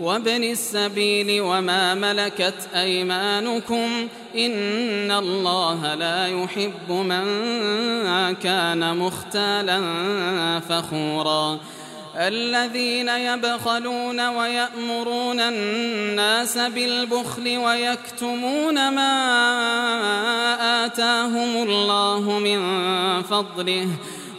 وابن السبيل وما ملكت أيمانكم إن الله لا يحب من كان مختالا فخورا الذين يبخلون ويأمرون الناس بالبخل ويكتمون ما آتاهم الله من فضله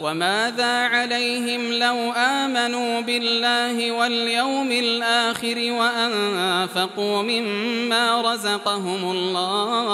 وماذا عليهم لو آمنوا بالله واليوم الآخر وأنفقوا مما رزقهم الله